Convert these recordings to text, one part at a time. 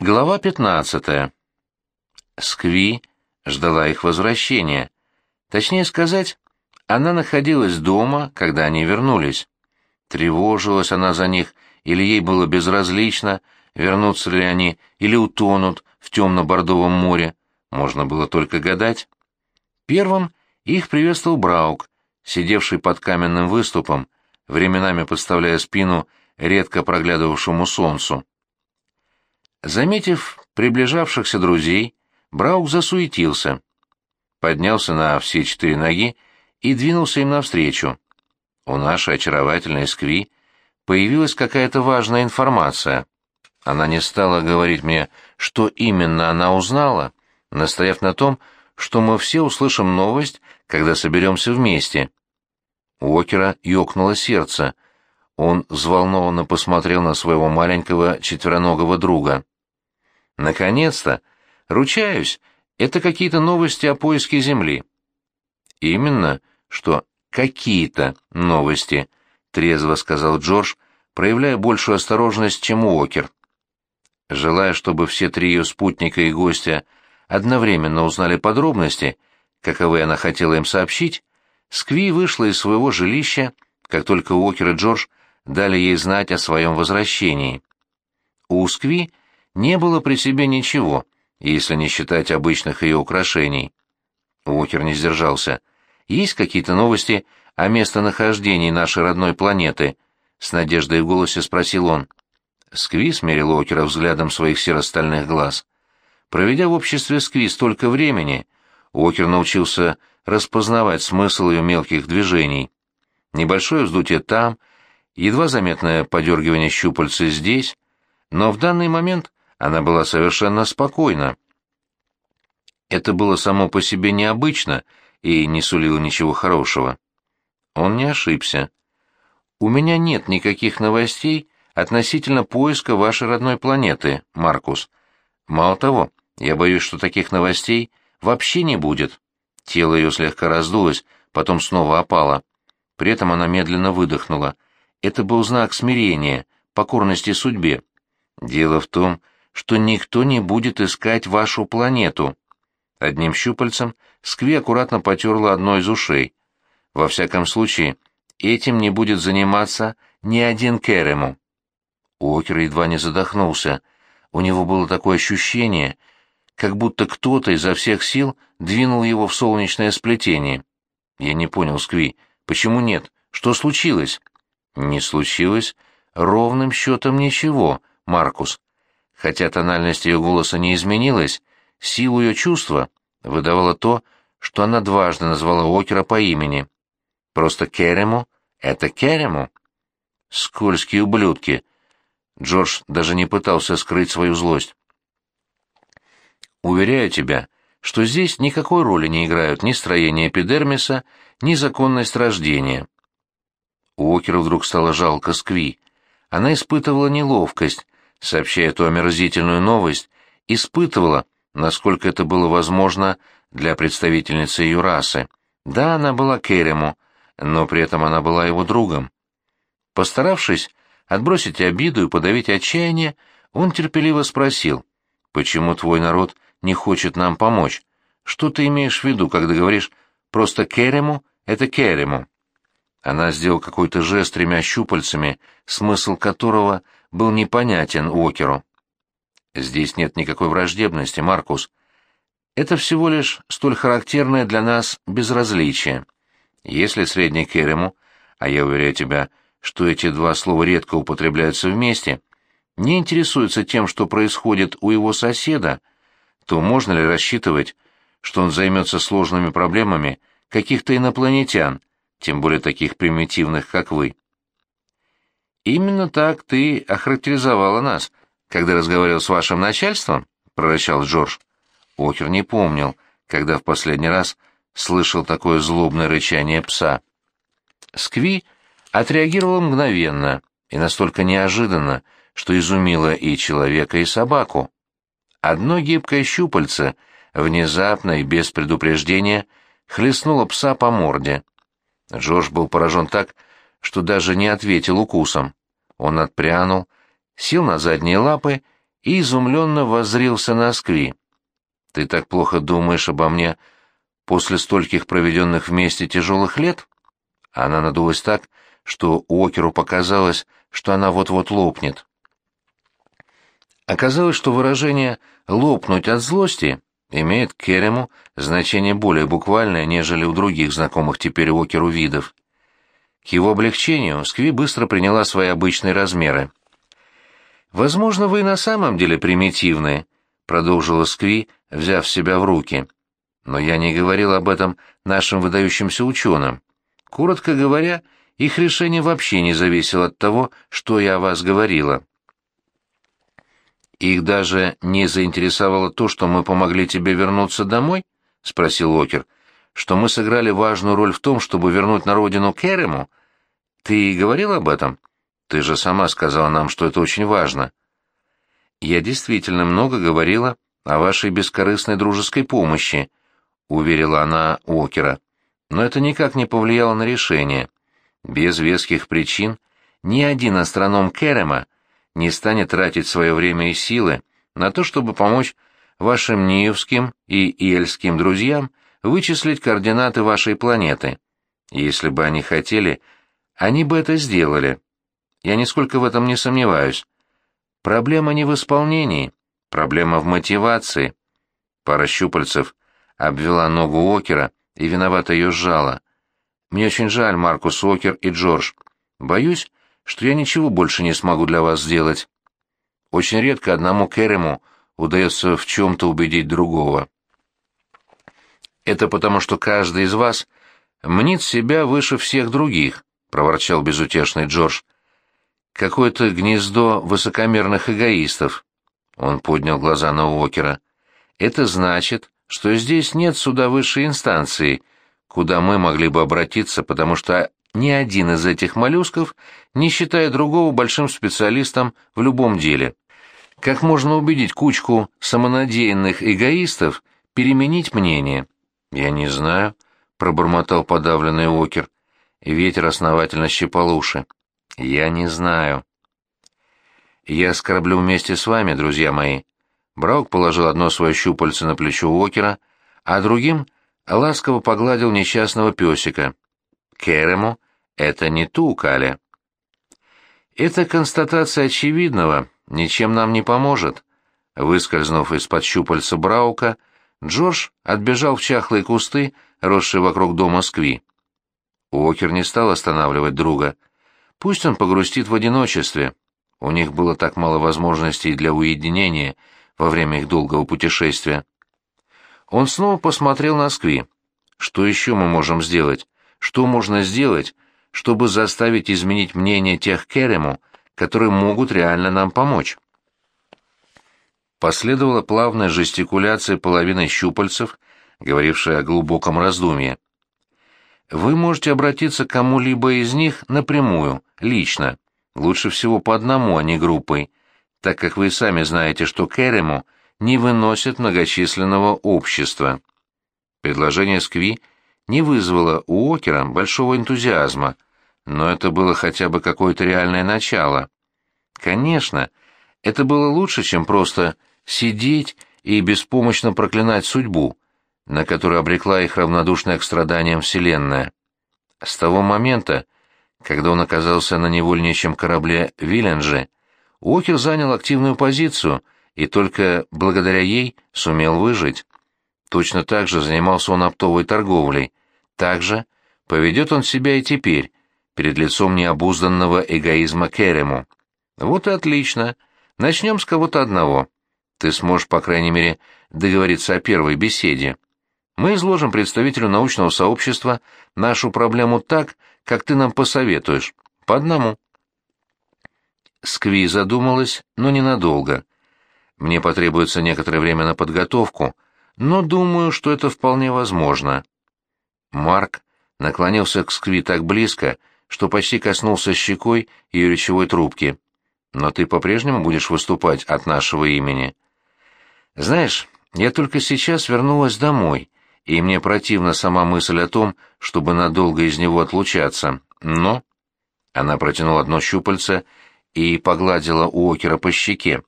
Глава 15. Скви ждала их возвращения. Точнее сказать, она находилась дома, когда они вернулись. Тревожилась она за них, или ей было безразлично, вернутся ли они или утонут в темно-бордовом море, можно было только гадать. Первым их приветствовал Браук, сидевший под каменным выступом, временами подставляя спину редко проглядывавшему солнцу. Заметив приближавшихся друзей, Браук засуетился, поднялся на все четыре ноги и двинулся им навстречу. У нашей очаровательной Скви появилась какая-то важная информация. Она не стала говорить мне, что именно она узнала, настояв на том, что мы все услышим новость, когда соберемся вместе. У Окера ёкнуло сердце. Он взволнованно посмотрел на своего маленького четвероногого друга. Наконец-то! Ручаюсь, это какие-то новости о поиске Земли. Именно, что какие-то новости, трезво сказал Джордж, проявляя большую осторожность, чем Уокер. Желая, чтобы все три ее спутника и гостя одновременно узнали подробности, каковы она хотела им сообщить, Скви вышла из своего жилища, как только Уокер и Джордж дали ей знать о своем возвращении. У Скви не было при себе ничего, если не считать обычных ее украшений. Уокер не сдержался. «Есть какие-то новости о местонахождении нашей родной планеты?» — с надеждой в голосе спросил он. Скви смерил Уокера взглядом своих серо-стальных глаз. Проведя в обществе Скви столько времени, Уокер научился распознавать смысл ее мелких движений. Небольшое вздутие там, едва заметное подергивание щупальца здесь, но в данный момент она была совершенно спокойна. Это было само по себе необычно и не сулило ничего хорошего. Он не ошибся. «У меня нет никаких новостей относительно поиска вашей родной планеты, Маркус. Мало того, я боюсь, что таких новостей вообще не будет». Тело ее слегка раздулось, потом снова опало. При этом она медленно выдохнула. Это был знак смирения, покорности судьбе. Дело в том, что никто не будет искать вашу планету. Одним щупальцем Скви аккуратно потерла одно из ушей. Во всяком случае, этим не будет заниматься ни один Керему. Уокер едва не задохнулся. У него было такое ощущение, как будто кто-то изо всех сил двинул его в солнечное сплетение. Я не понял, Скви, почему нет? Что случилось? Не случилось ровным счетом ничего, Маркус. Хотя тональность ее голоса не изменилась, силу ее чувства выдавало то, что она дважды назвала Окера по имени. Просто Керему — это Керему. Скользкие ублюдки. Джордж даже не пытался скрыть свою злость. Уверяю тебя, что здесь никакой роли не играют ни строение эпидермиса, ни законность рождения. Уокеру вдруг стало жалко Скви. Она испытывала неловкость, сообщая эту омерзительную новость, испытывала, насколько это было возможно для представительницы ее расы. Да, она была Керему, но при этом она была его другом. Постаравшись отбросить обиду и подавить отчаяние, он терпеливо спросил, «Почему твой народ не хочет нам помочь? Что ты имеешь в виду, когда говоришь «просто Керему» — это Керему?» Она сделала какой-то жест тремя щупальцами, смысл которого — был непонятен Уокеру. «Здесь нет никакой враждебности, Маркус. Это всего лишь столь характерное для нас безразличие. Если средний Керему, а я уверяю тебя, что эти два слова редко употребляются вместе, не интересуется тем, что происходит у его соседа, то можно ли рассчитывать, что он займется сложными проблемами каких-то инопланетян, тем более таких примитивных, как вы?» «Именно так ты охарактеризовала нас, когда разговаривал с вашим начальством?» — прорычал Джордж. Окер не помнил, когда в последний раз слышал такое злобное рычание пса. Скви отреагировал мгновенно и настолько неожиданно, что изумило и человека, и собаку. Одно гибкое щупальце, внезапно и без предупреждения, хлестнуло пса по морде. Джордж был поражен так, что даже не ответил укусом. Он отпрянул, сел на задние лапы и изумленно воззрился на Скви. «Ты так плохо думаешь обо мне после стольких проведенных вместе тяжелых лет?» Она надулась так, что Уокеру показалось, что она вот-вот лопнет. Оказалось, что выражение «лопнуть от злости» имеет Керему значение более буквальное, нежели у других знакомых теперь Уокеру видов. К его облегчению Скви быстро приняла свои обычные размеры. «Возможно, вы на самом деле примитивны», — продолжила Скви, взяв себя в руки. «Но я не говорил об этом нашим выдающимся ученым. Коротко говоря, их решение вообще не зависело от того, что я о вас говорила». «Их даже не заинтересовало то, что мы помогли тебе вернуться домой?» — спросил Окер. «Что мы сыграли важную роль в том, чтобы вернуть на родину Керему? Ты говорил об этом?» Ты же сама сказала нам, что это очень важно. Я действительно много говорила о вашей бескорыстной дружеской помощи, уверила она Окера. Но это никак не повлияло на решение. Без веских причин ни один астроном Керема не станет тратить свое время и силы на то, чтобы помочь вашим Ниевским и Иельским друзьям вычислить координаты вашей планеты. Если бы они хотели, они бы это сделали. Я нисколько в этом не сомневаюсь. Проблема не в исполнении, проблема в мотивации. Пара щупальцев обвела ногу Окера и виновато ее сжала. Мне очень жаль, Маркус Окер и Джордж. Боюсь, что я ничего больше не смогу для вас сделать. Очень редко одному Керему удается в чем-то убедить другого. Это потому, что каждый из вас мнит себя выше всех других, — проворчал безутешный Джордж какое-то гнездо высокомерных эгоистов. Он поднял глаза на Уокера. Это значит, что здесь нет суда высшей инстанции, куда мы могли бы обратиться, потому что ни один из этих моллюсков не считает другого большим специалистом в любом деле. Как можно убедить кучку самонадеянных эгоистов переменить мнение? Я не знаю, пробормотал подавленный Уокер. Ветер основательно щипал уши. Я не знаю. Я скорблю вместе с вами, друзья мои. Браук положил одно свое щупальце на плечо Уокера, а другим ласково погладил несчастного песика. Керему это не ту, Каля. Эта констатация очевидного ничем нам не поможет. Выскользнув из-под щупальца Браука, Джордж отбежал в чахлые кусты, росшие вокруг дома Скви. Уокер не стал останавливать друга — Пусть он погрустит в одиночестве. У них было так мало возможностей для уединения во время их долгого путешествия. Он снова посмотрел на Скви. Что еще мы можем сделать? Что можно сделать, чтобы заставить изменить мнение тех Керему, которые могут реально нам помочь? Последовала плавная жестикуляция половины щупальцев, говорившая о глубоком раздумье. Вы можете обратиться к кому-либо из них напрямую, лично. Лучше всего по одному, а не группой, так как вы сами знаете, что Керему не выносит многочисленного общества. Предложение Скви не вызвало у Окера большого энтузиазма, но это было хотя бы какое-то реальное начало. Конечно, это было лучше, чем просто сидеть и беспомощно проклинать судьбу, на которую обрекла их равнодушная к страданиям Вселенная. С того момента, когда он оказался на невольничьем корабле Виленджи, Уокер занял активную позицию и только благодаря ей сумел выжить. Точно так же занимался он оптовой торговлей. Так же поведет он себя и теперь, перед лицом необузданного эгоизма Керему. Вот и отлично. Начнем с кого-то одного. Ты сможешь, по крайней мере, договориться о первой беседе. Мы изложим представителю научного сообщества нашу проблему так, как ты нам посоветуешь, по одному. Скви задумалась, но ненадолго. Мне потребуется некоторое время на подготовку, но думаю, что это вполне возможно. Марк наклонился к Скви так близко, что почти коснулся щекой ее речевой трубки. Но ты по-прежнему будешь выступать от нашего имени. Знаешь, я только сейчас вернулась домой и мне противна сама мысль о том, чтобы надолго из него отлучаться. Но...» Она протянула одно щупальце и погладила Уокера по щеке.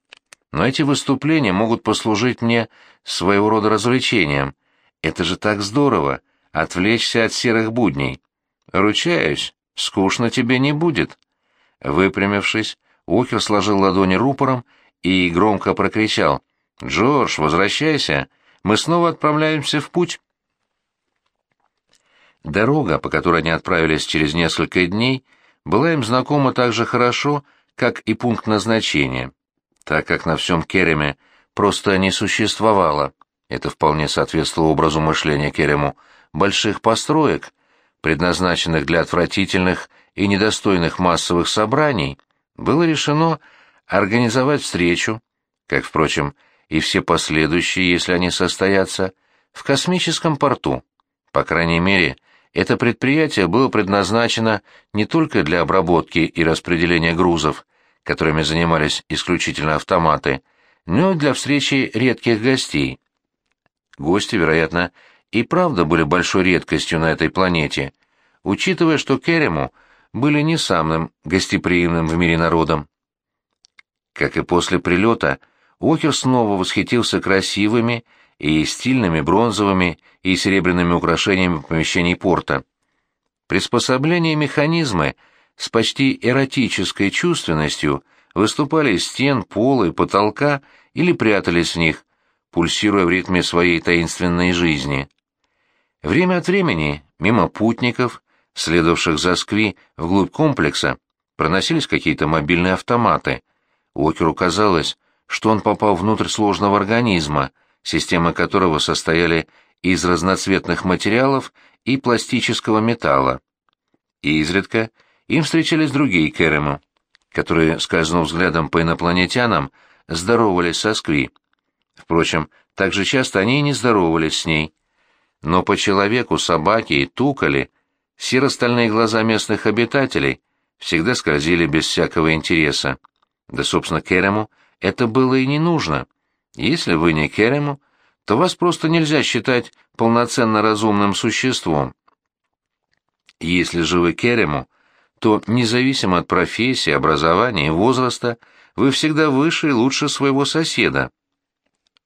но эти выступления могут послужить мне своего рода развлечением. Это же так здорово — отвлечься от серых будней. Ручаюсь, скучно тебе не будет». Выпрямившись, Уокер сложил ладони рупором и громко прокричал. «Джордж, возвращайся! Мы снова отправляемся в путь!» Дорога, по которой они отправились через несколько дней, была им знакома так же хорошо, как и пункт назначения, так как на всем Кереме просто не существовало, это вполне соответствовало образу мышления Керему, больших построек, предназначенных для отвратительных и недостойных массовых собраний, было решено организовать встречу, как, впрочем, и все последующие, если они состоятся, в космическом порту. По крайней мере, это предприятие было предназначено не только для обработки и распределения грузов, которыми занимались исключительно автоматы, но и для встречи редких гостей. Гости, вероятно, и правда были большой редкостью на этой планете, учитывая, что Керему были не самым гостеприимным в мире народом. Как и после прилета, Уокер снова восхитился красивыми и стильными бронзовыми и серебряными украшениями помещений порта. Приспособления и механизмы с почти эротической чувственностью выступали из стен, пола и потолка или прятались в них, пульсируя в ритме своей таинственной жизни. Время от времени, мимо путников, следовавших за Скви вглубь комплекса, проносились какие-то мобильные автоматы. Уокеру казалось, что он попал внутрь сложного организма, системы которого состояли из разноцветных материалов и пластического металла. И изредка им встречались другие Керему, которые, скользнув взглядом по инопланетянам, здоровались со Скви. Впрочем, так же часто они и не здоровались с ней. Но по человеку, собаке и тукали серо-стальные глаза местных обитателей всегда скользили без всякого интереса. Да, собственно, Керему это было и не нужно — если вы не Керему, то вас просто нельзя считать полноценно разумным существом. Если же вы Керему, то, независимо от профессии, образования и возраста, вы всегда выше и лучше своего соседа.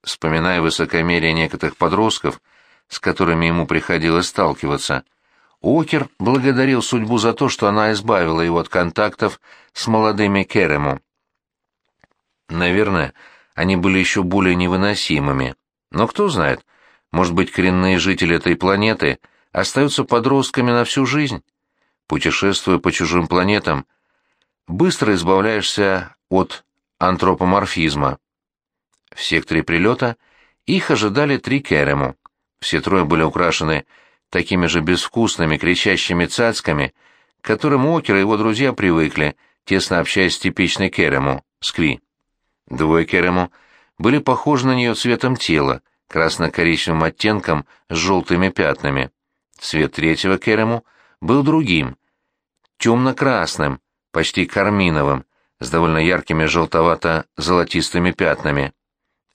Вспоминая высокомерие некоторых подростков, с которыми ему приходилось сталкиваться, Окер благодарил судьбу за то, что она избавила его от контактов с молодыми Керему. Наверное, они были еще более невыносимыми. Но кто знает, может быть, коренные жители этой планеты остаются подростками на всю жизнь. Путешествуя по чужим планетам, быстро избавляешься от антропоморфизма. В секторе прилета их ожидали три керему. Все трое были украшены такими же безвкусными кричащими цацками, к которым Окер и его друзья привыкли, тесно общаясь с типичной керему, скви. Двое Керему были похожи на нее цветом тела, красно-коричневым оттенком с желтыми пятнами. Цвет третьего Керему был другим, темно-красным, почти карминовым, с довольно яркими желтовато-золотистыми пятнами.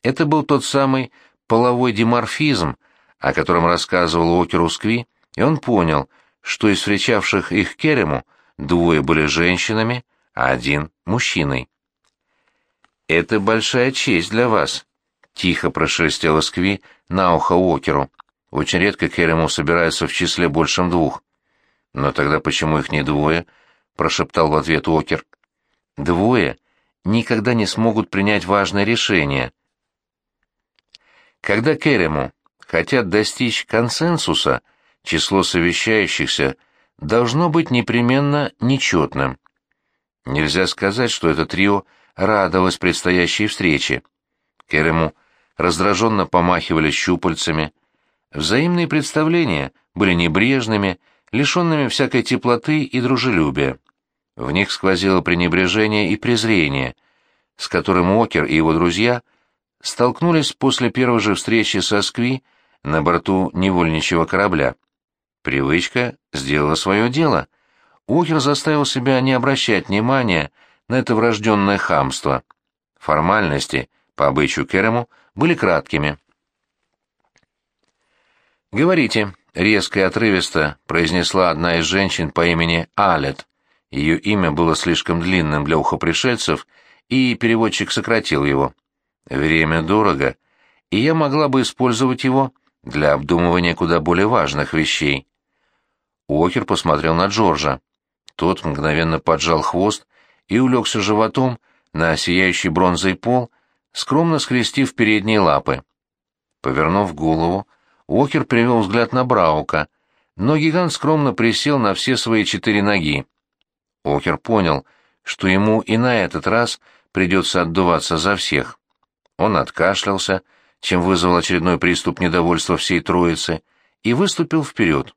Это был тот самый половой диморфизм, о котором рассказывал Окер Скви, и он понял, что из встречавших их Керему двое были женщинами, а один — мужчиной. «Это большая честь для вас», — тихо прошелестела Скви на ухо Уокеру. «Очень редко Керему собираются в числе большем двух». «Но тогда почему их не двое?» — прошептал в ответ Уокер. «Двое никогда не смогут принять важное решение. Когда Керему хотят достичь консенсуса, число совещающихся должно быть непременно нечетным. Нельзя сказать, что это трио — радовалась предстоящей встрече. Керему раздраженно помахивали щупальцами. Взаимные представления были небрежными, лишенными всякой теплоты и дружелюбия. В них сквозило пренебрежение и презрение, с которым Окер и его друзья столкнулись после первой же встречи со Скви на борту невольничьего корабля. Привычка сделала свое дело. Окер заставил себя не обращать внимания на это врожденное хамство. Формальности, по обычаю Керему, были краткими. «Говорите», — резко и отрывисто произнесла одна из женщин по имени Алет. Ее имя было слишком длинным для ухопришельцев, и переводчик сократил его. Время дорого, и я могла бы использовать его для обдумывания куда более важных вещей. Уокер посмотрел на Джорджа. Тот мгновенно поджал хвост и улегся животом на сияющий бронзой пол, скромно скрестив передние лапы. Повернув голову, Уокер привел взгляд на Браука, но гигант скромно присел на все свои четыре ноги. Уокер понял, что ему и на этот раз придется отдуваться за всех. Он откашлялся, чем вызвал очередной приступ недовольства всей троицы, и выступил вперед.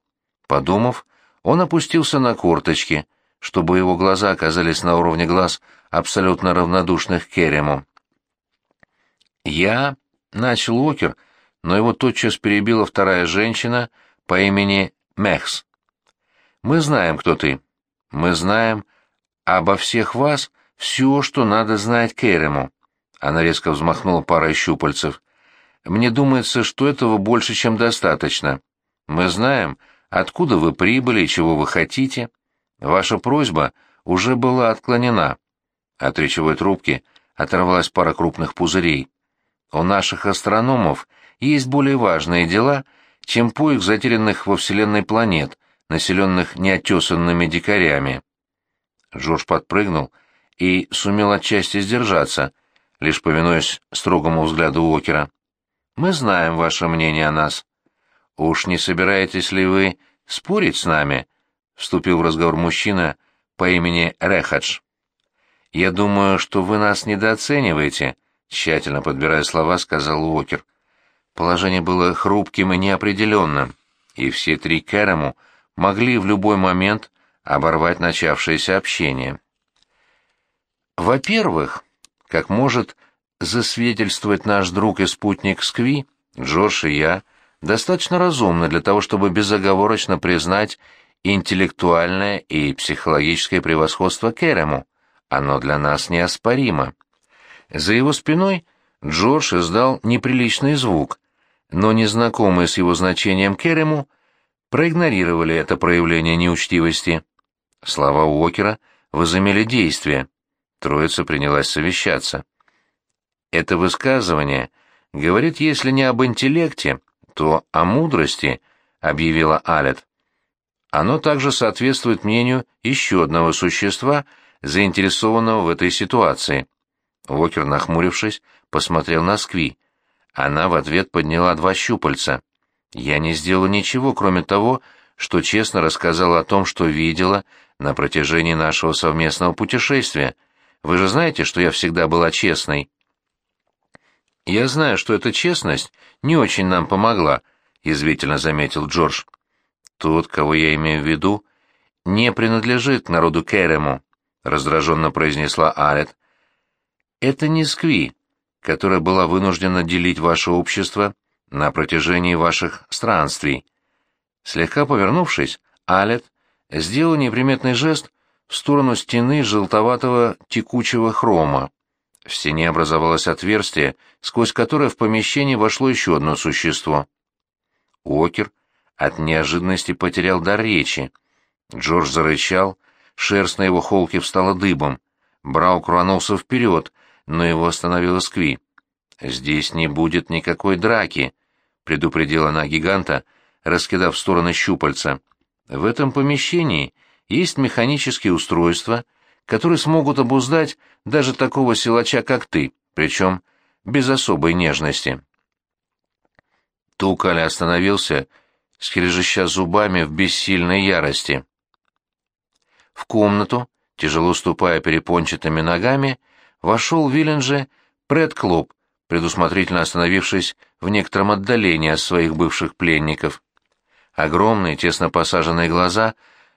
Подумав, он опустился на корточки, чтобы его глаза оказались на уровне глаз абсолютно равнодушных Керему. «Я...» — начал Уокер, но его тотчас перебила вторая женщина по имени Мехс. «Мы знаем, кто ты. Мы знаем обо всех вас все, что надо знать Керему». Она резко взмахнула парой щупальцев. Мне думается, что этого больше, чем достаточно. Мы знаем, откуда вы прибыли и чего вы хотите. Ваша просьба уже была отклонена. От речевой трубки оторвалась пара крупных пузырей. У наших астрономов есть более важные дела, чем поиск затерянных во Вселенной планет, населенных неотесанными дикарями. Джордж подпрыгнул и сумел отчасти сдержаться, лишь повинуясь строгому взгляду Уокера. Мы знаем ваше мнение о нас. Уж не собираетесь ли вы спорить с нами? Вступил в разговор мужчина по имени Рехадж. Я думаю, что вы нас недооцениваете, тщательно подбирая слова, сказал Уокер. Положение было хрупким и неопределенным, и все три Кэрому могли в любой момент оборвать начавшееся общение. Во-первых, как может засвидетельствовать наш друг и спутник Скви, Джордж и я, достаточно разумны для того, чтобы безоговорочно признать интеллектуальное и психологическое превосходство Керему. Оно для нас неоспоримо. За его спиной Джордж издал неприличный звук, но незнакомые с его значением Керему проигнорировали это проявление неучтивости. Слова Уокера возымели действие. Троица принялась совещаться. Это высказывание говорит, если не об интеллекте, то о мудрости, объявила Алет. Оно также соответствует мнению еще одного существа, заинтересованного в этой ситуации. Уокер, нахмурившись, посмотрел на Скви. Она в ответ подняла два щупальца. «Я не сделала ничего, кроме того, что честно рассказала о том, что видела на протяжении нашего совместного путешествия. Вы же знаете, что я всегда была честной». «Я знаю, что эта честность не очень нам помогла», — язвительно заметил Джордж. «Тот, кого я имею в виду, не принадлежит народу Керему», — раздраженно произнесла Арет. «Это не Скви, которая была вынуждена делить ваше общество на протяжении ваших странствий». Слегка повернувшись, Алет сделал неприметный жест в сторону стены желтоватого текучего хрома. В стене образовалось отверстие, сквозь которое в помещение вошло еще одно существо. Уокер от неожиданности потерял дар речи. Джордж зарычал, шерсть на его холке встала дыбом. Браук рванулся вперед, но его остановила Скви. «Здесь не будет никакой драки», — предупредила она гиганта, раскидав в стороны щупальца. «В этом помещении есть механические устройства, которые смогут обуздать даже такого силача, как ты, причем без особой нежности. Тукали остановился, скрежеща зубами в бессильной ярости. В комнату, тяжело ступая перепончатыми ногами, вошел Виленджи Пред предусмотрительно остановившись в некотором отдалении от своих бывших пленников. Огромные, тесно посаженные глаза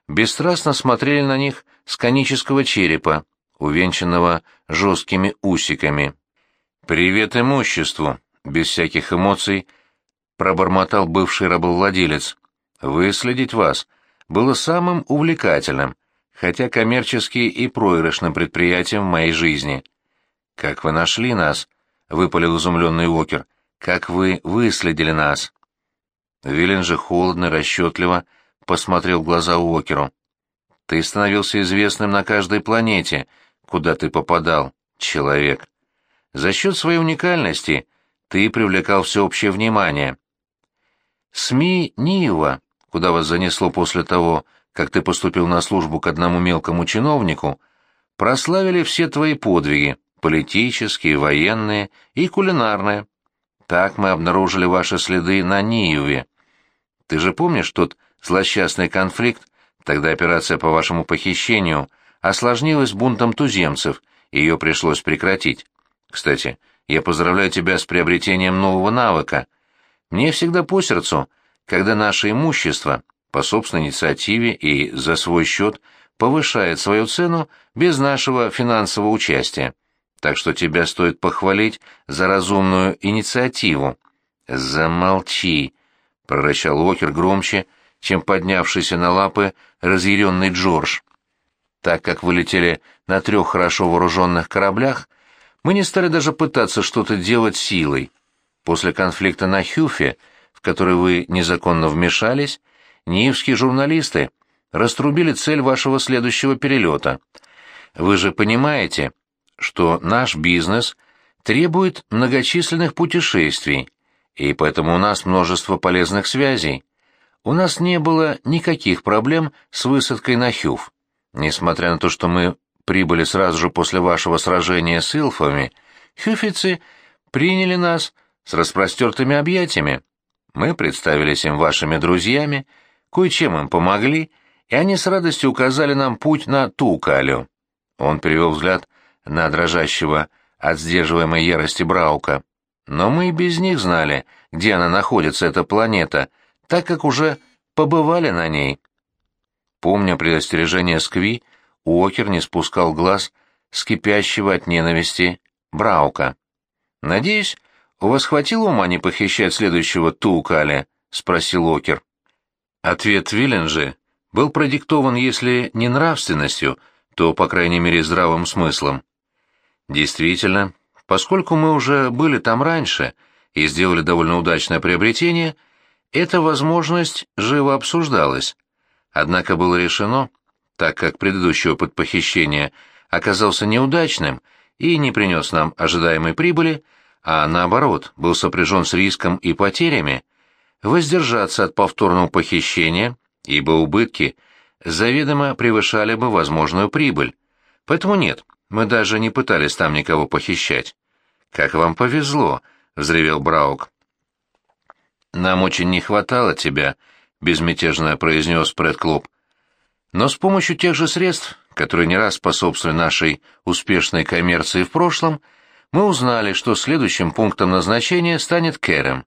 бесстрастно смотрели на них с конического черепа, увенчанного жесткими усиками. «Привет имуществу!» — без всяких эмоций пробормотал бывший рабовладелец. «Выследить вас было самым увлекательным, хотя коммерчески и проигрышным предприятием в моей жизни». «Как вы нашли нас?» — выпалил изумленный Уокер. «Как вы выследили нас?» Вилен же холодно, расчетливо посмотрел глаза Уокеру. Ты становился известным на каждой планете, куда ты попадал, человек. За счет своей уникальности ты привлекал всеобщее внимание. СМИ Ниева, куда вас занесло после того, как ты поступил на службу к одному мелкому чиновнику, прославили все твои подвиги, политические, военные и кулинарные. Так мы обнаружили ваши следы на Ниеве. Ты же помнишь тот злосчастный конфликт, тогда операция по вашему похищению осложнилась бунтом туземцев, и ее пришлось прекратить. Кстати, я поздравляю тебя с приобретением нового навыка. Мне всегда по сердцу, когда наше имущество, по собственной инициативе и за свой счет, повышает свою цену без нашего финансового участия. Так что тебя стоит похвалить за разумную инициативу. Замолчи, прорычал Уокер громче, чем поднявшийся на лапы разъяренный Джордж. Так как вылетели на трех хорошо вооруженных кораблях, мы не стали даже пытаться что-то делать силой. После конфликта на Хюфе, в который вы незаконно вмешались, ниевские журналисты раструбили цель вашего следующего перелета. Вы же понимаете, что наш бизнес требует многочисленных путешествий, и поэтому у нас множество полезных связей. У нас не было никаких проблем с высадкой на Хюф. Несмотря на то, что мы прибыли сразу же после вашего сражения с илфами, хюфицы приняли нас с распростертыми объятиями. Мы представились им вашими друзьями, кое-чем им помогли, и они с радостью указали нам путь на Тукалю. Он перевел взгляд на дрожащего от сдерживаемой ярости Браука. Но мы и без них знали, где она находится, эта планета, так как уже побывали на ней. Помня предостережение Скви, Уокер не спускал глаз с кипящего от ненависти Браука. «Надеюсь, у вас хватило ума не похищать следующего Тукаля?» — спросил Уокер. Ответ Виллинджи был продиктован, если не нравственностью, то, по крайней мере, здравым смыслом. Действительно, поскольку мы уже были там раньше и сделали довольно удачное приобретение, эта возможность живо обсуждалась. Однако было решено, так как предыдущий опыт похищения оказался неудачным и не принес нам ожидаемой прибыли, а наоборот был сопряжен с риском и потерями, воздержаться от повторного похищения, ибо убытки заведомо превышали бы возможную прибыль. Поэтому нет, мы даже не пытались там никого похищать. Как вам повезло, взревел Браук. Нам очень не хватало тебя, безмятежно произнес Пред. Но с помощью тех же средств, которые не раз способствовали нашей успешной коммерции в прошлом, мы узнали, что следующим пунктом назначения станет Кэрем.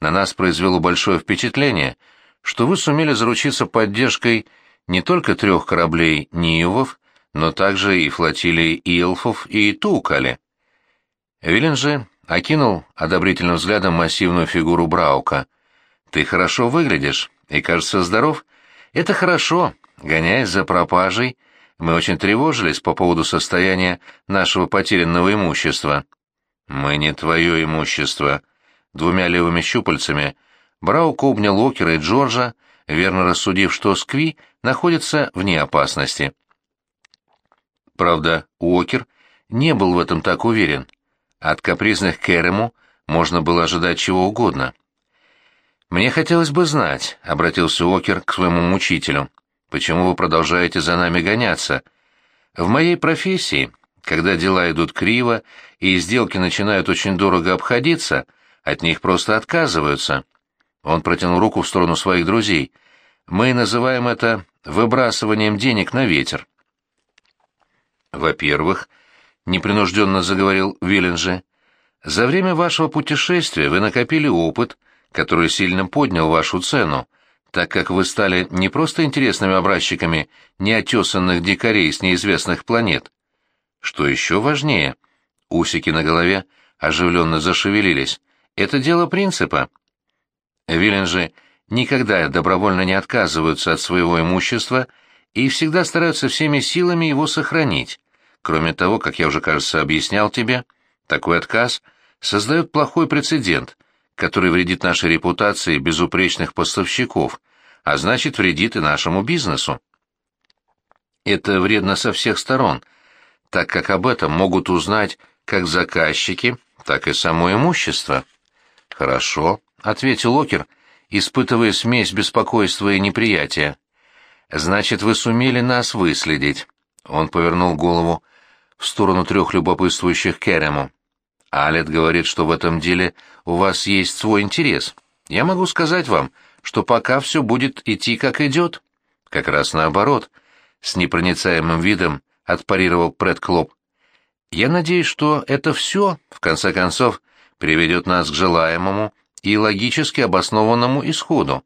На нас произвело большое впечатление, что вы сумели заручиться поддержкой не только трех кораблей Ниевов, но также и флотилии Илфов и Тукали. Вилен же окинул одобрительным взглядом массивную фигуру Браука. «Ты хорошо выглядишь и, кажется, здоров. Это хорошо. Гоняясь за пропажей, мы очень тревожились по поводу состояния нашего потерянного имущества». «Мы не твое имущество». Двумя левыми щупальцами Браук обнял Локера и Джорджа, верно рассудив, что Скви находится вне опасности. Правда, Уокер не был в этом так уверен. От капризных Кэрему можно было ожидать чего угодно. «Мне хотелось бы знать», — обратился Уокер к своему мучителю, — «почему вы продолжаете за нами гоняться? В моей профессии, когда дела идут криво и сделки начинают очень дорого обходиться, от них просто отказываются». Он протянул руку в сторону своих друзей. «Мы называем это выбрасыванием денег на ветер. Во-первых, непринужденно заговорил Виллинджи, за время вашего путешествия вы накопили опыт, который сильно поднял вашу цену, так как вы стали не просто интересными образчиками неотесанных дикарей с неизвестных планет. Что еще важнее, усики на голове оживленно зашевелились. Это дело принципа. Виллинджи никогда добровольно не отказываются от своего имущества и всегда стараются всеми силами его сохранить. Кроме того, как я уже, кажется, объяснял тебе, такой отказ создает плохой прецедент, который вредит нашей репутации безупречных поставщиков, а значит, вредит и нашему бизнесу. Это вредно со всех сторон, так как об этом могут узнать как заказчики, так и само имущество. Хорошо, ответил Окер, испытывая смесь беспокойства и неприятия. Значит, вы сумели нас выследить. Он повернул голову в сторону трех любопытствующих Керему. Алет говорит, что в этом деле у вас есть свой интерес. Я могу сказать вам, что пока все будет идти как идет. Как раз наоборот. С непроницаемым видом отпарировал Пред Клоп. Я надеюсь, что это все, в конце концов, приведет нас к желаемому и логически обоснованному исходу.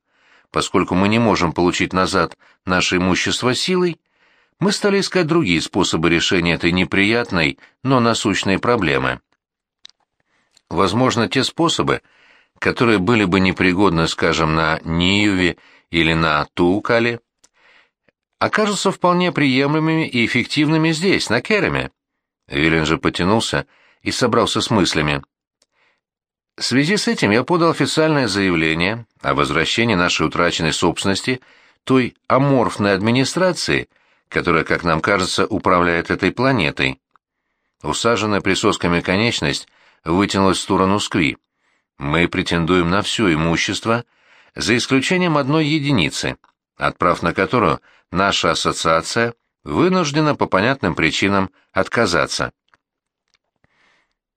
Поскольку мы не можем получить назад наше имущество силой, мы стали искать другие способы решения этой неприятной, но насущной проблемы. Возможно, те способы, которые были бы непригодны, скажем, на Ниюве или на Тукале, окажутся вполне приемлемыми и эффективными здесь, на Кереме. Вилен же потянулся и собрался с мыслями. В связи с этим я подал официальное заявление о возвращении нашей утраченной собственности той аморфной администрации, которая, как нам кажется, управляет этой планетой. Усаженная присосками конечность вытянулась в сторону Скви. Мы претендуем на все имущество, за исключением одной единицы, отправ на которую наша ассоциация вынуждена по понятным причинам отказаться.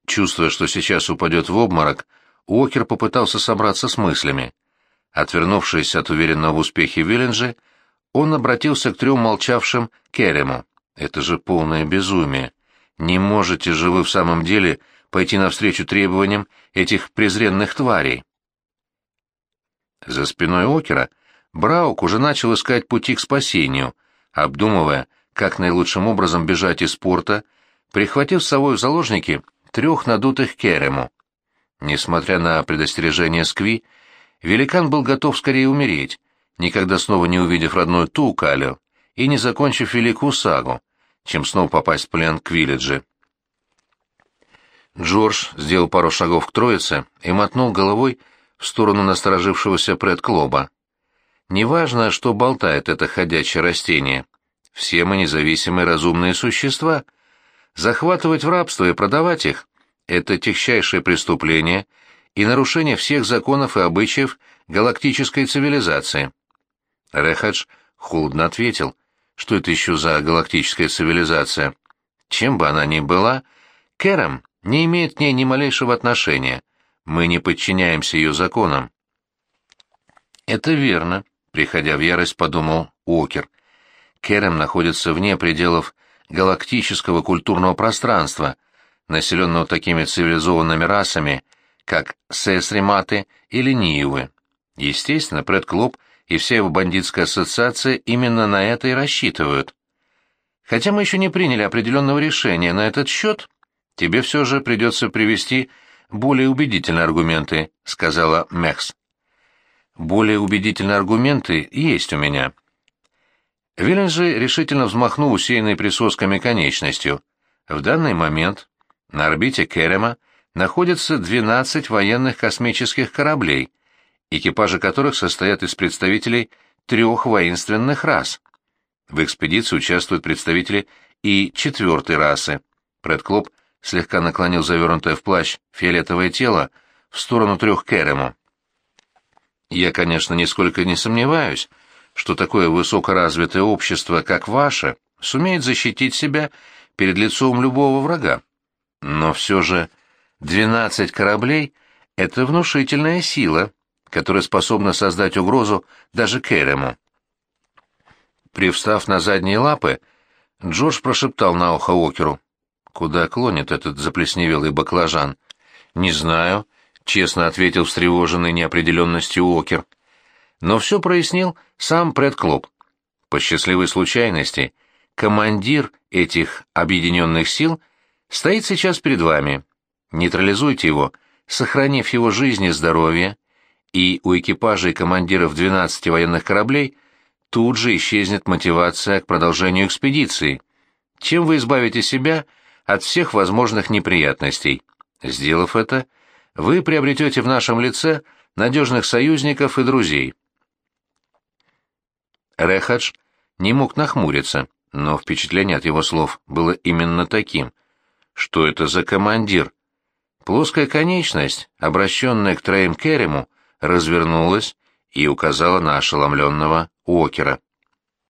Чувствуя, что сейчас упадет в обморок, Уокер попытался собраться с мыслями. Отвернувшись от уверенного в успехе Виллинджи, он обратился к трем молчавшим Керему. «Это же полное безумие. Не можете же вы в самом деле пойти навстречу требованиям этих презренных тварей. За спиной Окера Браук уже начал искать пути к спасению, обдумывая, как наилучшим образом бежать из порта, прихватив с собой в заложники трех надутых керему. Несмотря на предостережение Скви, великан был готов скорее умереть, никогда снова не увидев родную Тукалю и не закончив великую сагу, чем снова попасть в плен к Вилледжи. Джордж сделал пару шагов к троице и мотнул головой в сторону насторожившегося предклоба. «Неважно, что болтает это ходячее растение. Все мы независимые разумные существа. Захватывать в рабство и продавать их — это техчайшее преступление и нарушение всех законов и обычаев галактической цивилизации». Рехадж холодно ответил, что это еще за галактическая цивилизация. Чем бы она ни была, Кэром не имеет к ней ни малейшего отношения. Мы не подчиняемся ее законам. Это верно, приходя в ярость, подумал Уокер. Керем находится вне пределов галактического культурного пространства, населенного такими цивилизованными расами, как Сесриматы или Ниевы. Естественно, Пред Клуб и вся его бандитская ассоциация именно на это и рассчитывают. Хотя мы еще не приняли определенного решения на этот счет, тебе все же придется привести более убедительные аргументы», — сказала Мехс. «Более убедительные аргументы есть у меня». Вилен же решительно взмахнул усеянной присосками конечностью. В данный момент на орбите Керема находятся 12 военных космических кораблей, экипажи которых состоят из представителей трех воинственных рас. В экспедиции участвуют представители и четвертой расы. Предклоп слегка наклонил завернутое в плащ фиолетовое тело в сторону трех Керему. Я, конечно, нисколько не сомневаюсь, что такое высокоразвитое общество, как ваше, сумеет защитить себя перед лицом любого врага. Но все же двенадцать кораблей — это внушительная сила, которая способна создать угрозу даже Керему. Привстав на задние лапы, Джордж прошептал на ухо Океру. Куда клонит этот заплесневелый баклажан? Не знаю, честно ответил встревоженный неопределенностью Окер. Но все прояснил сам предклоп. По счастливой случайности, командир этих объединенных сил стоит сейчас перед вами. Нейтрализуйте его, сохранив его жизнь и здоровье, и у экипажей командиров 12 военных кораблей тут же исчезнет мотивация к продолжению экспедиции. Чем вы избавите себя от всех возможных неприятностей. Сделав это, вы приобретете в нашем лице надежных союзников и друзей. Рехадж не мог нахмуриться, но впечатление от его слов было именно таким. Что это за командир? Плоская конечность, обращенная к троим Керему, развернулась и указала на ошеломленного Уокера.